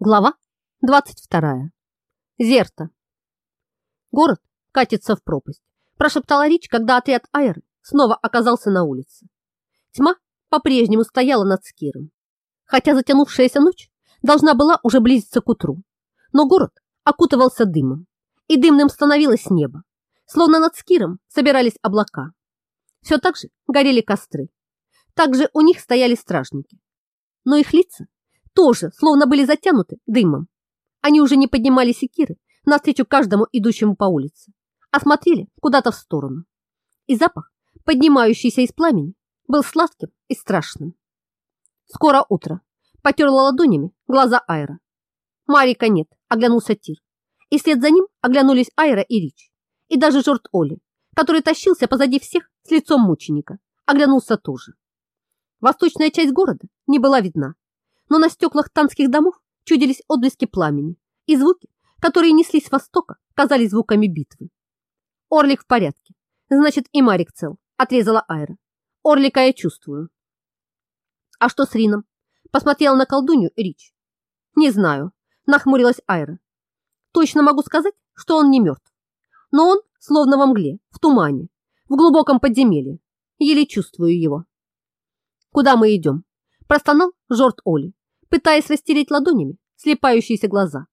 Глава 22. Зерта. Город катится в пропасть, прошептала Рич, когда отряд Айры снова оказался на улице. Тьма по-прежнему стояла над Скиром, хотя затянувшаяся ночь должна была уже близиться к утру. Но город окутывался дымом, и дымным становилось небо, словно над Скиром собирались облака. Все так же горели костры, также у них стояли стражники, но их лица тоже словно были затянуты дымом. Они уже не поднимали секиры навстречу каждому идущему по улице, а смотрели куда-то в сторону. И запах, поднимающийся из пламени, был сладким и страшным. Скоро утро. Потерла ладонями глаза Айра. Марика нет, оглянулся Тир. И вслед за ним оглянулись Айра и Рич. И даже Жорт Оли, который тащился позади всех с лицом мученика, оглянулся тоже. Восточная часть города не была видна, но на стеклах танских домов чудились отблески пламени, и звуки, которые неслись с востока, казались звуками битвы. Орлик в порядке, значит и Марик цел, отрезала Айра. Орлика я чувствую. А что с Рином? Посмотрела на колдунью Рич. Не знаю, нахмурилась Айра. Точно могу сказать, что он не мертв. Но он словно во мгле, в тумане, в глубоком подземелье. Еле чувствую его. Куда мы идем? Простонал Жорт Оли, пытаясь растереть ладонями слепающиеся глаза.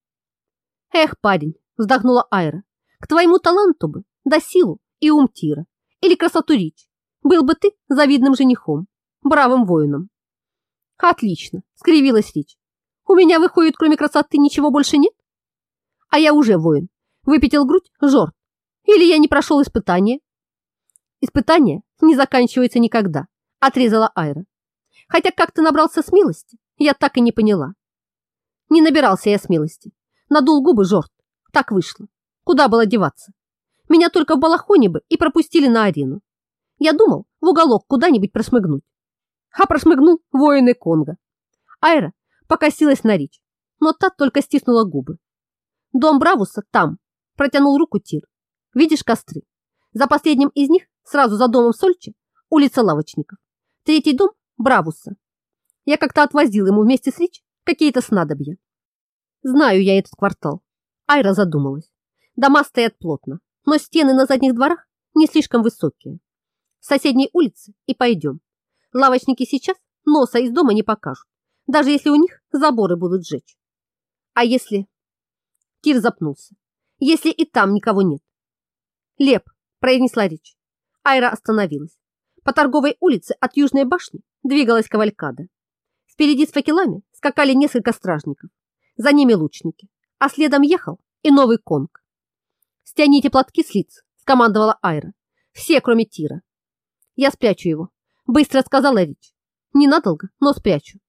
«Эх, парень!» – вздохнула Айра. «К твоему таланту бы, да силу и ум Тира, или красоту Рич, был бы ты завидным женихом, бравым воином». «Отлично!» – скривилась Рич. «У меня, выходит, кроме красоты ничего больше нет?» «А я уже воин», – выпятил грудь Жорт. «Или я не прошел испытание?» «Испытание не заканчивается никогда», – отрезала Айра. «Хотя как ты набрался смелости, я так и не поняла. Не набирался я смелости. Надул губы жорт. Так вышло. Куда было деваться? Меня только в балахоне бы и пропустили на арену. Я думал в уголок куда-нибудь прошмыгнуть. А прошмыгнул воины Конга. Айра покосилась на Рич, но та только стиснула губы. Дом Бравуса там, протянул руку Тир. Видишь костры? За последним из них, сразу за домом Сольчи, улица лавочников. Третий дом Бравуса. Я как-то отвозил ему вместе с Рич какие-то снадобья. Знаю я этот квартал. Айра задумалась. Дома стоят плотно, но стены на задних дворах не слишком высокие. С соседней улицы и пойдем. Лавочники сейчас носа из дома не покажут, даже если у них заборы будут сжечь. А если... Кир запнулся. Если и там никого нет. Леп, произнесла речь. Айра остановилась. По торговой улице от Южной башни двигалась кавалькада. Впереди с факелами скакали несколько стражников, за ними лучники, а следом ехал и новый конг. «Стяните платки с лиц», — скомандовала Айра. «Все, кроме Тира». «Я спрячу его», — быстро сказала Рич. «Ненадолго, но спрячу».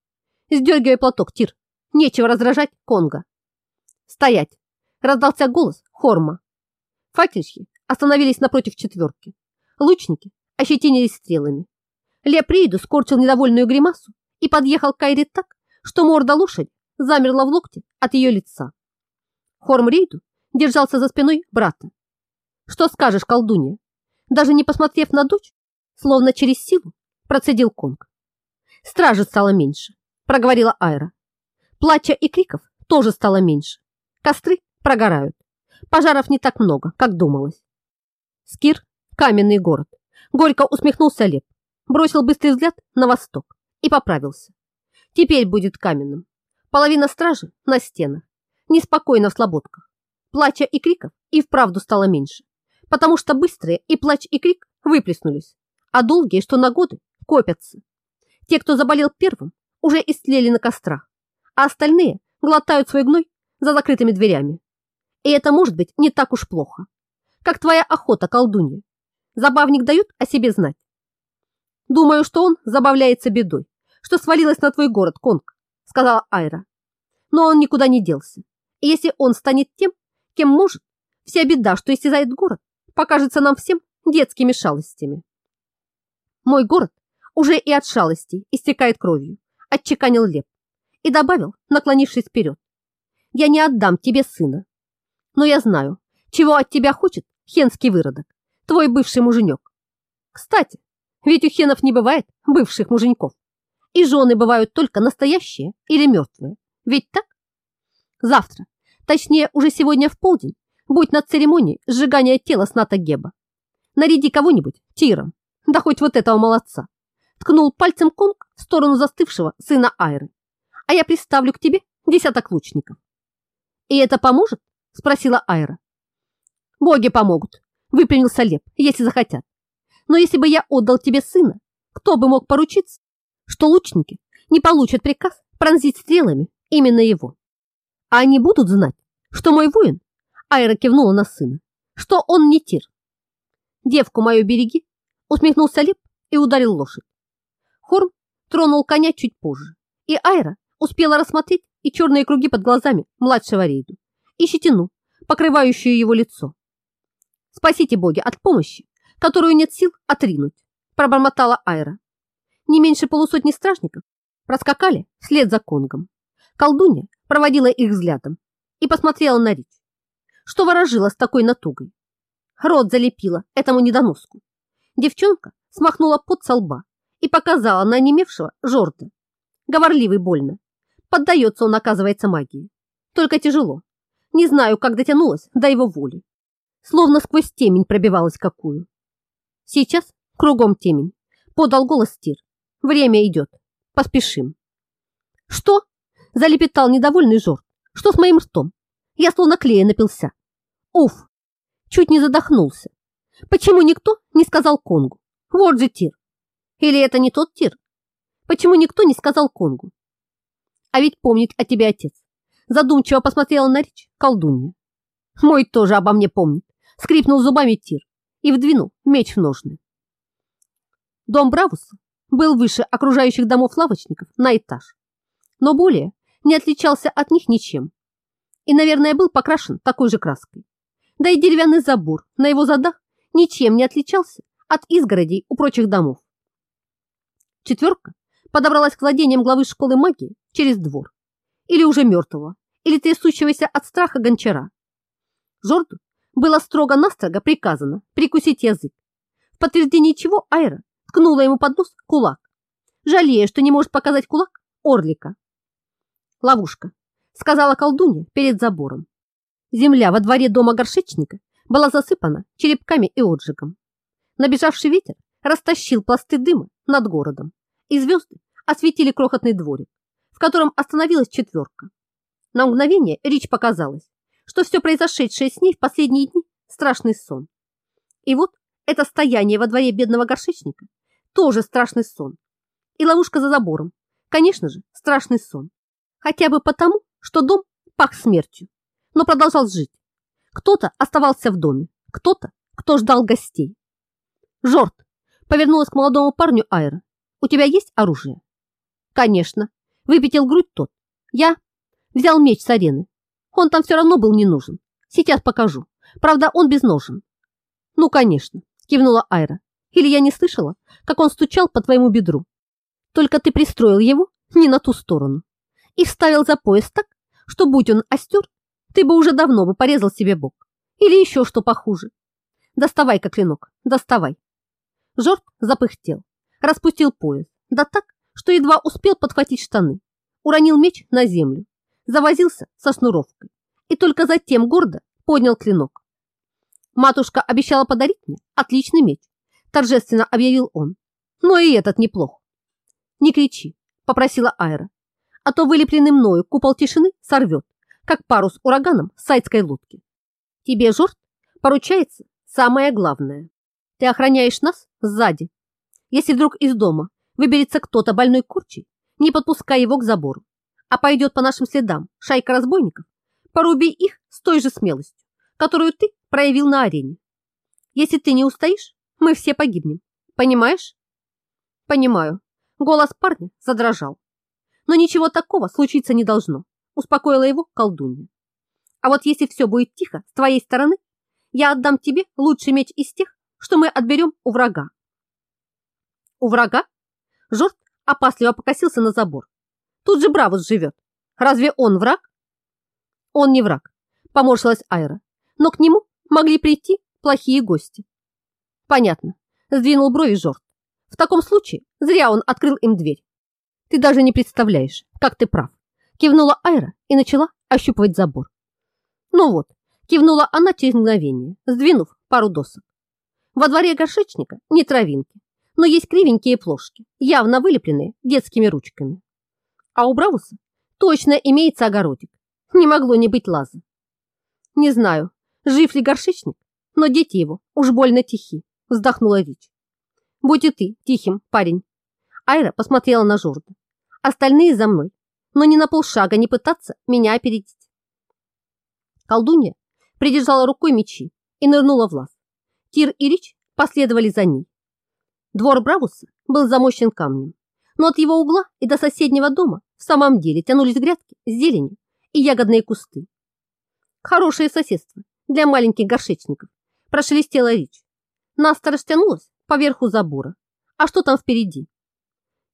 «Сдергивай платок, Тир. Нечего раздражать конга». «Стоять!» — раздался голос Хорма. Факельщики остановились напротив четверки. Лучники ощетинились стрелами. Леприду скорчил недовольную гримасу и подъехал к Кайре так, что морда лошади замерла в локте от ее лица. Хорм Рейду держался за спиной брата. «Что скажешь, колдунья?» Даже не посмотрев на дочь, словно через силу, процедил Конг. Стражи стало меньше, проговорила Айра. Плача и криков тоже стало меньше. Костры прогорают. Пожаров не так много, как думалось. Скир – каменный город. Горько усмехнулся Леп, бросил быстрый взгляд на восток и поправился. Теперь будет каменным. Половина стражи на стенах, неспокойно в слободках. Плача и криков и вправду стало меньше, потому что быстрые и плач и крик выплеснулись, а долгие, что на годы, копятся. Те, кто заболел первым, уже истлели на кострах, а остальные глотают свой гной за закрытыми дверями. И это может быть не так уж плохо, как твоя охота, колдунья. Забавник дает о себе знать. Думаю, что он забавляется бедой, что свалилась на твой город, Конг, сказала Айра. Но он никуда не делся. И если он станет тем, кем может, вся беда, что истязает город, покажется нам всем детскими шалостями. Мой город уже и от шалостей истекает кровью, отчеканил Леп и добавил, наклонившись вперед. Я не отдам тебе сына, но я знаю, чего от тебя хочет хенский выродок, твой бывший муженек. Кстати, ведь у хенов не бывает бывших муженьков. И жены бывают только настоящие или мертвые. Ведь так? Завтра, точнее уже сегодня в полдень, будь на церемонии сжигания тела Сната Геба. Наряди кого-нибудь тиром, да хоть вот этого молодца. Ткнул пальцем Конг в сторону застывшего сына Айры. А я приставлю к тебе десяток лучников. И это поможет? Спросила Айра. Боги помогут, выпрямился Леп, если захотят. Но если бы я отдал тебе сына, кто бы мог поручиться, что лучники не получат приказ пронзить стрелами именно его? А они будут знать, что мой воин, Айра кивнула на сына, что он не тир. Девку мою береги, усмехнулся Леп и ударил лошадь. Хорн тронул коня чуть позже, и Айра успела рассмотреть и черные круги под глазами младшего рейду, и щетину, покрывающую его лицо. «Спасите, боги, от помощи, которую нет сил отринуть», пробормотала Айра. Не меньше полусотни стражников проскакали вслед за Конгом. Колдунья проводила их взглядом и посмотрела на Рич, что ворожила с такой натугой. Рот залепила этому недоноску. Девчонка смахнула пот со лба и показала на онемевшего Жорда. Говорливый больно. Поддается он, оказывается, магии. Только тяжело. Не знаю, как дотянулась до его воли. Словно сквозь темень пробивалась какую. Сейчас кругом темень. Подал голос Тир. Время идет. Поспешим. Что? Залепетал недовольный Жорд. Что с моим ртом? Я словно клея напился. Уф! Чуть не задохнулся. Почему никто не сказал Конгу? Вот же Тир. Или это не тот Тир? Почему никто не сказал Конгу? А ведь помнит о тебе отец. Задумчиво посмотрела на речь колдунья. Мой тоже обо мне помнит. Скрипнул зубами Тир и вдвинул меч в ножны. Дом Бравуса был выше окружающих домов лавочников на этаж, но более не отличался от них ничем и, наверное, был покрашен такой же краской. Да и деревянный забор на его задах ничем не отличался от изгородей у прочих домов. Четверка подобралась к владениям главы школы магии через двор, или уже мертвого, или трясущегося от страха гончара. Жорду было строго-настрого приказано прикусить язык, в подтверждение чего Айра ткнула ему под нос кулак, жалея, что не может показать кулак орлика. Ловушка, сказала колдунья перед забором. Земля во дворе дома горшечника была засыпана черепками и отжигом. Набежавший ветер растащил пласты дыма над городом, и звезды осветили крохотный дворик, в котором остановилась четверка. На мгновение Рич показалось, что все произошедшее с ней в последние дни – страшный сон. И вот это стояние во дворе бедного горшечника – тоже страшный сон. И ловушка за забором – конечно же, страшный сон. Хотя бы потому, что дом пах смертью, но продолжал жить. Кто-то оставался в доме, кто-то, кто ждал гостей. Жорт повернулась к молодому парню Айра. У тебя есть оружие? Конечно. Выпятил грудь тот. Я взял меч с арены. Он там все равно был не нужен. Сейчас покажу. Правда, он без ножен. Ну, конечно, кивнула Айра. Или я не слышала, как он стучал по твоему бедру. Только ты пристроил его не на ту сторону и вставил за пояс так, что будь он остер, ты бы уже давно бы порезал себе бок. Или еще что похуже. Доставай-ка клинок, доставай. Жорт запыхтел, распустил пояс, да так, что едва успел подхватить штаны, уронил меч на землю, завозился со шнуровкой и только затем гордо поднял клинок. Матушка обещала подарить мне отличный меч, торжественно объявил он. Но и этот неплох. Не кричи, попросила Айра, а то вылепленный мною купол тишины сорвет, как парус ураганом сайдской лодки. Тебе, Жорт, поручается самое главное. Ты охраняешь нас сзади. Если вдруг из дома выберется кто-то больной курчей, не подпускай его к забору, а пойдет по нашим следам шайка разбойников, поруби их с той же смелостью, которую ты проявил на арене. Если ты не устоишь, мы все погибнем. Понимаешь? Понимаю. Голос парня задрожал. Но ничего такого случиться не должно, успокоила его колдунья. А вот если все будет тихо с твоей стороны, я отдам тебе лучший меч из тех, что мы отберем у врага. У врага? Жорт опасливо покосился на забор. Тут же Бравус живет. Разве он враг? Он не враг, поморщилась Айра. Но к нему могли прийти плохие гости. Понятно, сдвинул брови Жорт. В таком случае зря он открыл им дверь. Ты даже не представляешь, как ты прав. Кивнула Айра и начала ощупывать забор. Ну вот, кивнула она через мгновение, сдвинув пару досок. Во дворе горшечника не травинки, но есть кривенькие плошки, явно вылепленные детскими ручками. А у Бравуса точно имеется огородик. Не могло не быть лаза. Не знаю, жив ли горшечник, но дети его уж больно тихи, вздохнула Рич. Будь и ты тихим, парень. Айра посмотрела на Жорда. Остальные за мной, но ни на полшага не пытаться меня опередить. Колдунья придержала рукой мечи и нырнула в лаз. Тир и Рич последовали за ней. Двор Бравуса был замощен камнем, но от его угла и до соседнего дома в самом деле тянулись грядки с зеленью и ягодные кусты. Хорошее соседство для маленьких горшечников, прошелестела Рич. Наста растянулась поверху забора. А что там впереди?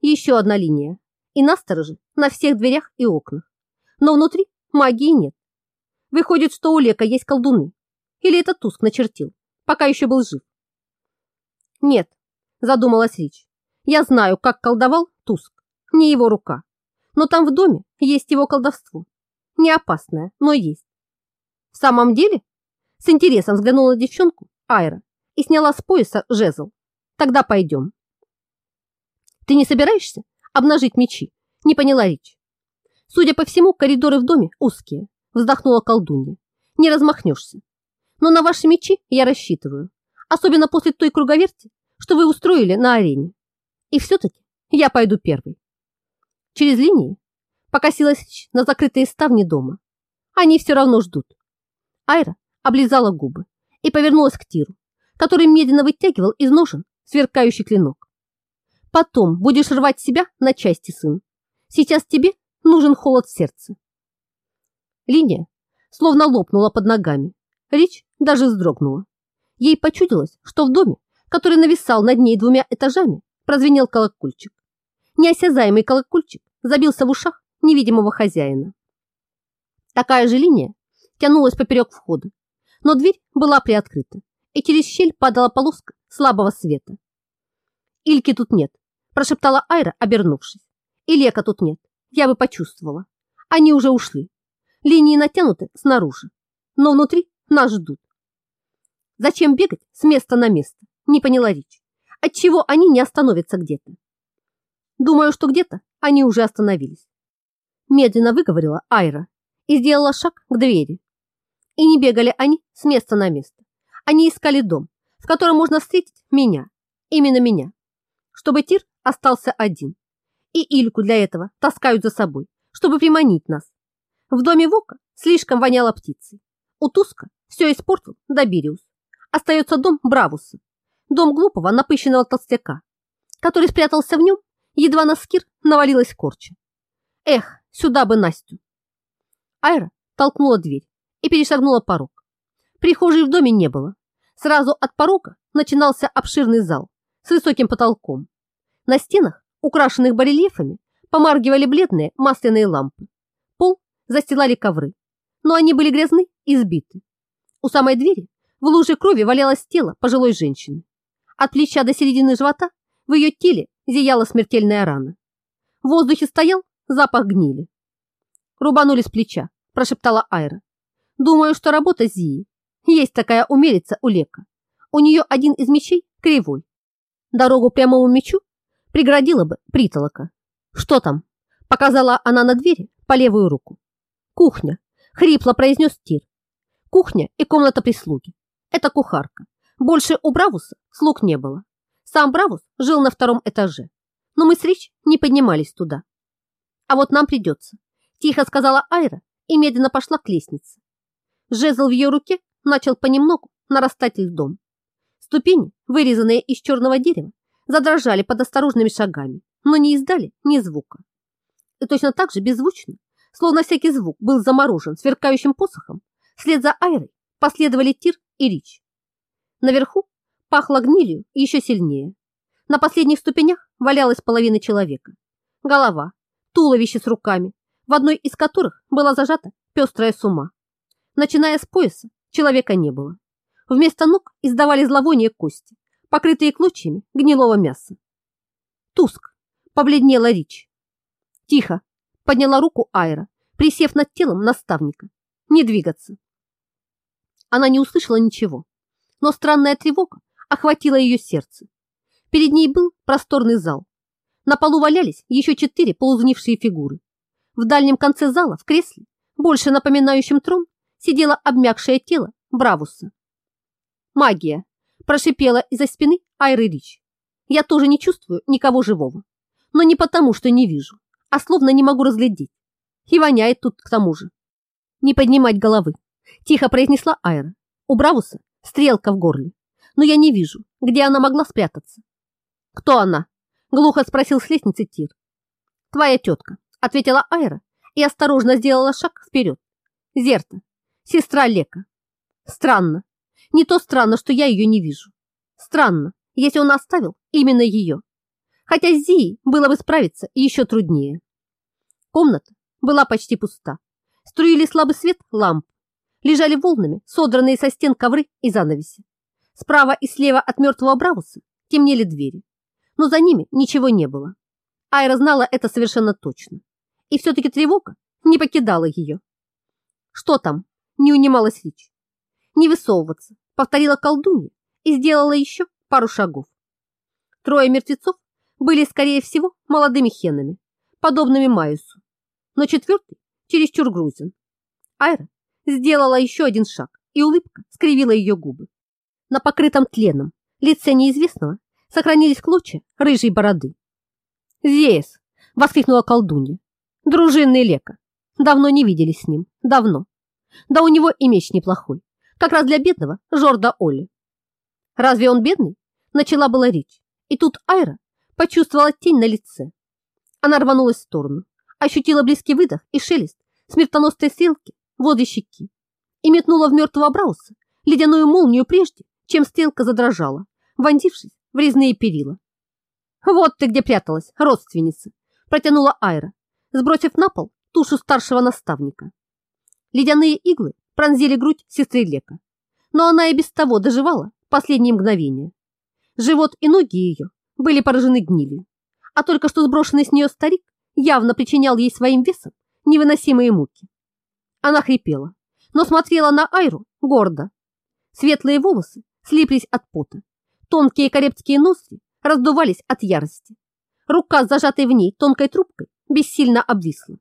Еще одна линия. И насторожи на всех дверях и окнах. Но внутри магии нет. Выходит, что у Лека есть колдуны. Или это Туск начертил, пока еще был жив. Нет, задумалась Рич. Я знаю, как колдовал Туск. Не его рука. Но там в доме есть его колдовство. Не опасное, но есть. В самом деле? С интересом взглянула девчонку Айра и сняла с пояса жезл. Тогда пойдем. Ты не собираешься обнажить мечи? Не поняла Рич. Судя по всему, коридоры в доме узкие, вздохнула колдунья. Не размахнешься. Но на ваши мечи я рассчитываю, особенно после той круговерти, что вы устроили на арене. И все-таки я пойду первый. Через линии покосилась на закрытые ставни дома. Они все равно ждут. Айра облизала губы и повернулась к Тиру, который медленно вытягивал из ножен сверкающий клинок. Потом будешь рвать себя на части, сын. Сейчас тебе нужен холод сердца. Линия словно лопнула под ногами. Рич даже вздрогнула. Ей почудилось, что в доме, который нависал над ней двумя этажами, прозвенел колокольчик. Неосязаемый колокольчик забился в ушах невидимого хозяина. Такая же линия тянулась поперек входа, но дверь была приоткрыта, и через щель падала полоска слабого света. «Ильки тут нет», – прошептала Айра, обернувшись. «И тут нет, я бы почувствовала. Они уже ушли. Линии натянуты снаружи, но внутри нас ждут. Зачем бегать с места на место? Не поняла Рич. Отчего они не остановятся где-то? Думаю, что где-то они уже остановились. Медленно выговорила Айра и сделала шаг к двери. И не бегали они с места на место. Они искали дом, в котором можно встретить меня, именно меня, чтобы Тир остался один. И Ильку для этого таскают за собой, чтобы приманить нас. В доме Вока слишком воняло птицей. У Туска все испортил Добириус. Остается дом Бравуса, дом глупого напыщенного толстяка, который спрятался в нем едва на скир навалилась корча. Эх, сюда бы Настю. Айра толкнула дверь и перешагнула порог. Прихожей в доме не было. Сразу от порога начинался обширный зал с высоким потолком. На стенах, украшенных барельефами, помаргивали бледные масляные лампы. Пол застилали ковры, но они были грязны и сбиты. У самой двери в луже крови валялось тело пожилой женщины. От плеча до середины живота в ее теле зияла смертельная рана. В воздухе стоял запах гнили. Рубанули с плеча, прошептала Айра. Думаю, что работа Зии. Есть такая умелица у Лека. У нее один из мечей кривой. Дорогу прямому мечу преградила бы притолока. Что там? Показала она на двери по левую руку. Кухня, хрипло произнес Тир. Кухня и комната прислуги. Это кухарка. Больше у Бравуса слуг не было. Сам Бравус жил на втором этаже, но мы с Рич не поднимались туда. А вот нам придется, тихо сказала Айра и медленно пошла к лестнице. Жезл в ее руке начал понемногу нарастать льдом. Ступени, вырезанные из черного дерева, задрожали под осторожными шагами, но не издали ни звука. И точно так же беззвучно, словно всякий звук был заморожен сверкающим посохом, вслед за Айрой последовали Тир и Рич. Наверху Пахло гнилью еще сильнее. На последних ступенях валялась половина человека. Голова, туловище с руками, в одной из которых была зажата пестрая сума. Начиная с пояса, человека не было. Вместо ног издавали зловоние кости, покрытые клочьями гнилого мяса. Туск, побледнела Рич. Тихо, подняла руку Айра присев над телом наставника. Не двигаться. Она не услышала ничего, но странная тревога охватила ее сердце. Перед ней был просторный зал. На полу валялись еще четыре полузнившие фигуры. В дальнем конце зала, в кресле, больше напоминающем трон, сидело обмякшее тело Бравуса. «Магия!» – прошипела из-за спины Айры Рич. «Я тоже не чувствую никого живого, но не потому, что не вижу, а словно не могу разглядеть. И воняет тут к тому же. Не поднимать головы, Тихо произнесла Айра. У Бравуса стрелка в горле, но я не вижу, где она могла спрятаться. Кто она? Глухо спросил с лестницы Тир. Твоя тетка, ответила Айра и осторожно сделала шаг вперед. Зерта, сестра Лека. Странно. Не то странно, что я ее не вижу. Странно, если он оставил именно ее. Хотя с Зией было бы справиться еще труднее. Комната была почти пуста. Струили слабый свет ламп лежали волнами содранные со стен ковры и занавеси. Справа и слева от мертвого Бравуса темнели двери, но за ними ничего не было. Айра знала это совершенно точно. И все-таки тревога не покидала ее. «Что там?» – не унималась речь. «Не высовываться», – повторила колдунья и сделала еще пару шагов. Трое мертвецов были, скорее всего, молодыми хенами, подобными Майусу, но четвертый чересчур грузин. Айра сделала еще один шаг, и улыбка скривила ее губы. На покрытом тленом лице неизвестного сохранились клочья рыжей бороды. «Зеес!» — воскликнула колдунья. «Дружинный лека. Давно не виделись с ним. Давно. Да у него и меч неплохой. Как раз для бедного Жорда Оли». «Разве он бедный?» — начала была речь. И тут Айра почувствовала тень на лице. Она рванулась в сторону, ощутила близкий выдох и шелест смертоносной стрелки возле щеки и метнула в мертвого Брауса ледяную молнию прежде, чем стрелка задрожала, вонзившись в резные перила. «Вот ты где пряталась, родственница!» протянула Айра, сбросив на пол тушу старшего наставника. Ледяные иглы пронзили грудь сестры Лека, но она и без того доживала последние мгновения. Живот и ноги ее были поражены гнилью, а только что сброшенный с нее старик явно причинял ей своим весом невыносимые муки. Она хрипела, но смотрела на Айру гордо. Светлые волосы слиплись от пота. Тонкие карепские ноздри раздувались от ярости. Рука, зажатой в ней тонкой трубкой, бессильно обвисла.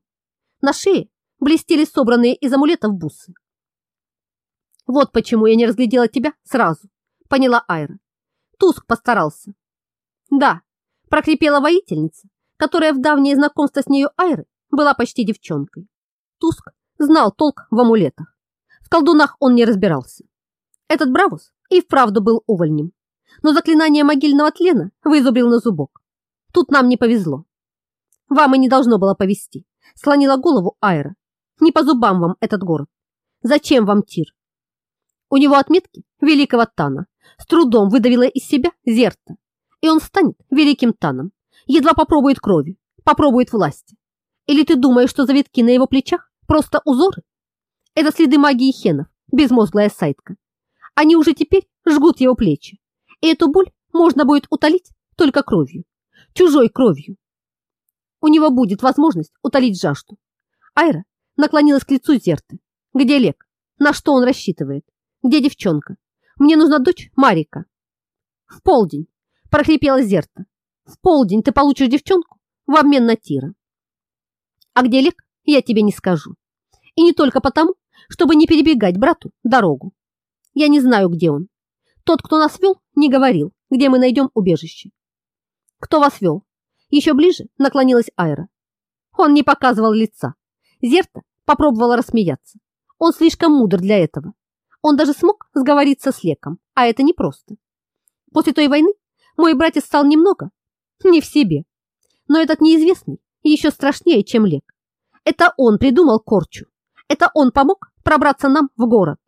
На шее блестели собранные из амулетов бусы. «Вот почему я не разглядела тебя сразу», — поняла Айра. Туск постарался. «Да», — прокрепела воительница, которая в давнее знакомство с нею Айры была почти девчонкой. Туск знал толк в амулетах. В колдунах он не разбирался. Этот Бравус и вправду был увольнем. Но заклинание могильного тлена вызубрил на зубок. Тут нам не повезло. Вам и не должно было повезти. Слонила голову Айра. Не по зубам вам этот город. Зачем вам тир? У него отметки великого Тана. С трудом выдавила из себя Зерта. И он станет великим Таном. Едва попробует крови, попробует власти. Или ты думаешь, что завитки на его плечах Просто узоры? Это следы магии хенов, безмозглая сайтка. Они уже теперь жгут его плечи. И эту боль можно будет утолить только кровью. Чужой кровью. У него будет возможность утолить жажду. Айра наклонилась к лицу Зерты. Где Лек? На что он рассчитывает? Где девчонка? Мне нужна дочь Марика. В полдень, прохрипела Зерта. В полдень ты получишь девчонку в обмен на Тира. А где Лек, я тебе не скажу. И не только потому, чтобы не перебегать брату дорогу. Я не знаю, где он. Тот, кто нас вел, не говорил, где мы найдем убежище. Кто вас вел? Еще ближе наклонилась Айра. Он не показывал лица. Зерта попробовала рассмеяться. Он слишком мудр для этого. Он даже смог сговориться с Леком, а это непросто. После той войны мой братец стал немного не в себе. Но этот неизвестный еще страшнее, чем Лек. Это он придумал Корчу. Это он помог пробраться нам в город.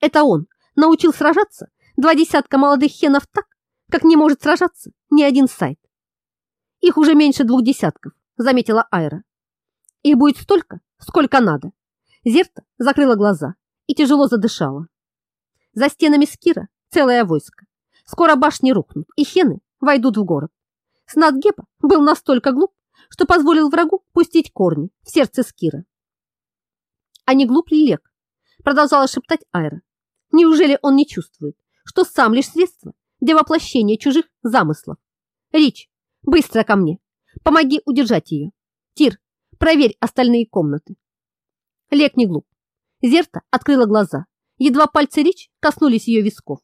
Это он научил сражаться два десятка молодых хенов так, как не может сражаться ни один сайт. Их уже меньше двух десятков, заметила Айра. Их будет столько, сколько надо. Зерта закрыла глаза и тяжело задышала. За стенами Скира целое войско. Скоро башни рухнут, и хены войдут в город. Снат был настолько глуп, что позволил врагу пустить корни в сердце Скира. А не глуп ли Лек? Продолжала шептать Айра. Неужели он не чувствует, что сам лишь средство для воплощения чужих замыслов? Рич, быстро ко мне. Помоги удержать ее. Тир, проверь остальные комнаты. Лек не глуп. Зерта открыла глаза. Едва пальцы Рич коснулись ее висков.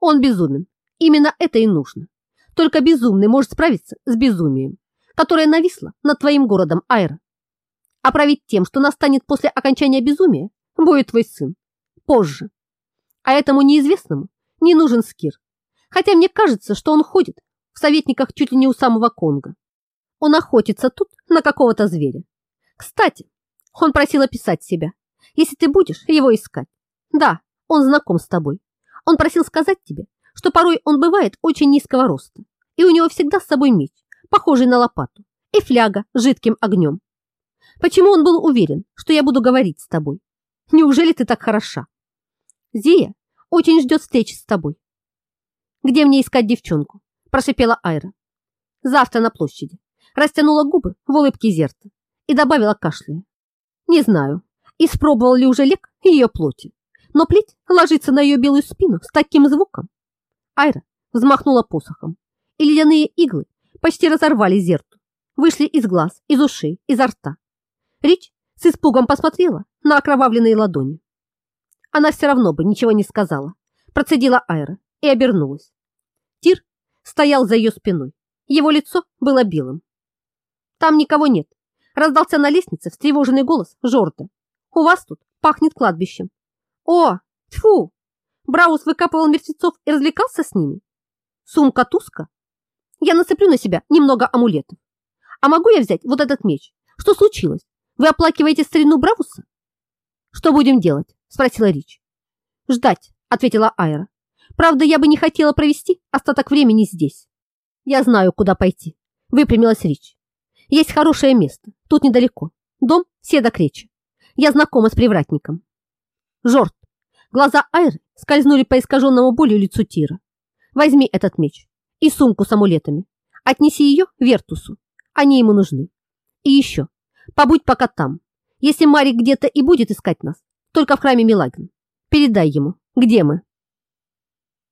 Он безумен. Именно это и нужно. Только безумный может справиться с безумием, которое нависло над твоим городом Айра. А править тем, что настанет после окончания безумия, будет твой сын. Позже. А этому неизвестному не нужен Скир. Хотя мне кажется, что он ходит в советниках чуть ли не у самого Конга. Он охотится тут на какого-то зверя. Кстати, он просил описать себя, если ты будешь его искать. Да, он знаком с тобой. Он просил сказать тебе, что порой он бывает очень низкого роста, и у него всегда с собой меч, похожий на лопату, и фляга с жидким огнем. Почему он был уверен, что я буду говорить с тобой? Неужели ты так хороша? Зия очень ждет встречи с тобой. Где мне искать девчонку? Прошипела Айра. Завтра на площади. Растянула губы в улыбке зерта и добавила кашляя. Не знаю, испробовал ли уже Лек ее плоти, но плеть ложится на ее белую спину с таким звуком. Айра взмахнула посохом, и ледяные иглы почти разорвали зерту, вышли из глаз, из ушей, изо рта. Рич с испугом посмотрела на окровавленные ладони. Она все равно бы ничего не сказала, процедила Айра и обернулась. Тир стоял за ее спиной, его лицо было белым. Там никого нет, раздался на лестнице встревоженный голос Жорда. У вас тут пахнет кладбищем. О, тьфу! Браус выкапывал мертвецов и развлекался с ними. Сумка Туска. Я насыплю на себя немного амулетов. А могу я взять вот этот меч? Что случилось? Вы оплакиваете старину Бравуса? Что будем делать? Спросила Рич. Ждать, ответила Айра. Правда, я бы не хотела провести остаток времени здесь. Я знаю, куда пойти. Выпрямилась Рич. Есть хорошее место, тут недалеко. Дом Седа Креча. Я знакома с привратником. Жорт. Глаза Айры скользнули по искаженному болью лицу Тира. Возьми этот меч и сумку с амулетами. Отнеси ее Вертусу. Они ему нужны. И еще, побудь пока там. Если Марик где-то и будет искать нас, только в храме Милагин. Передай ему, где мы.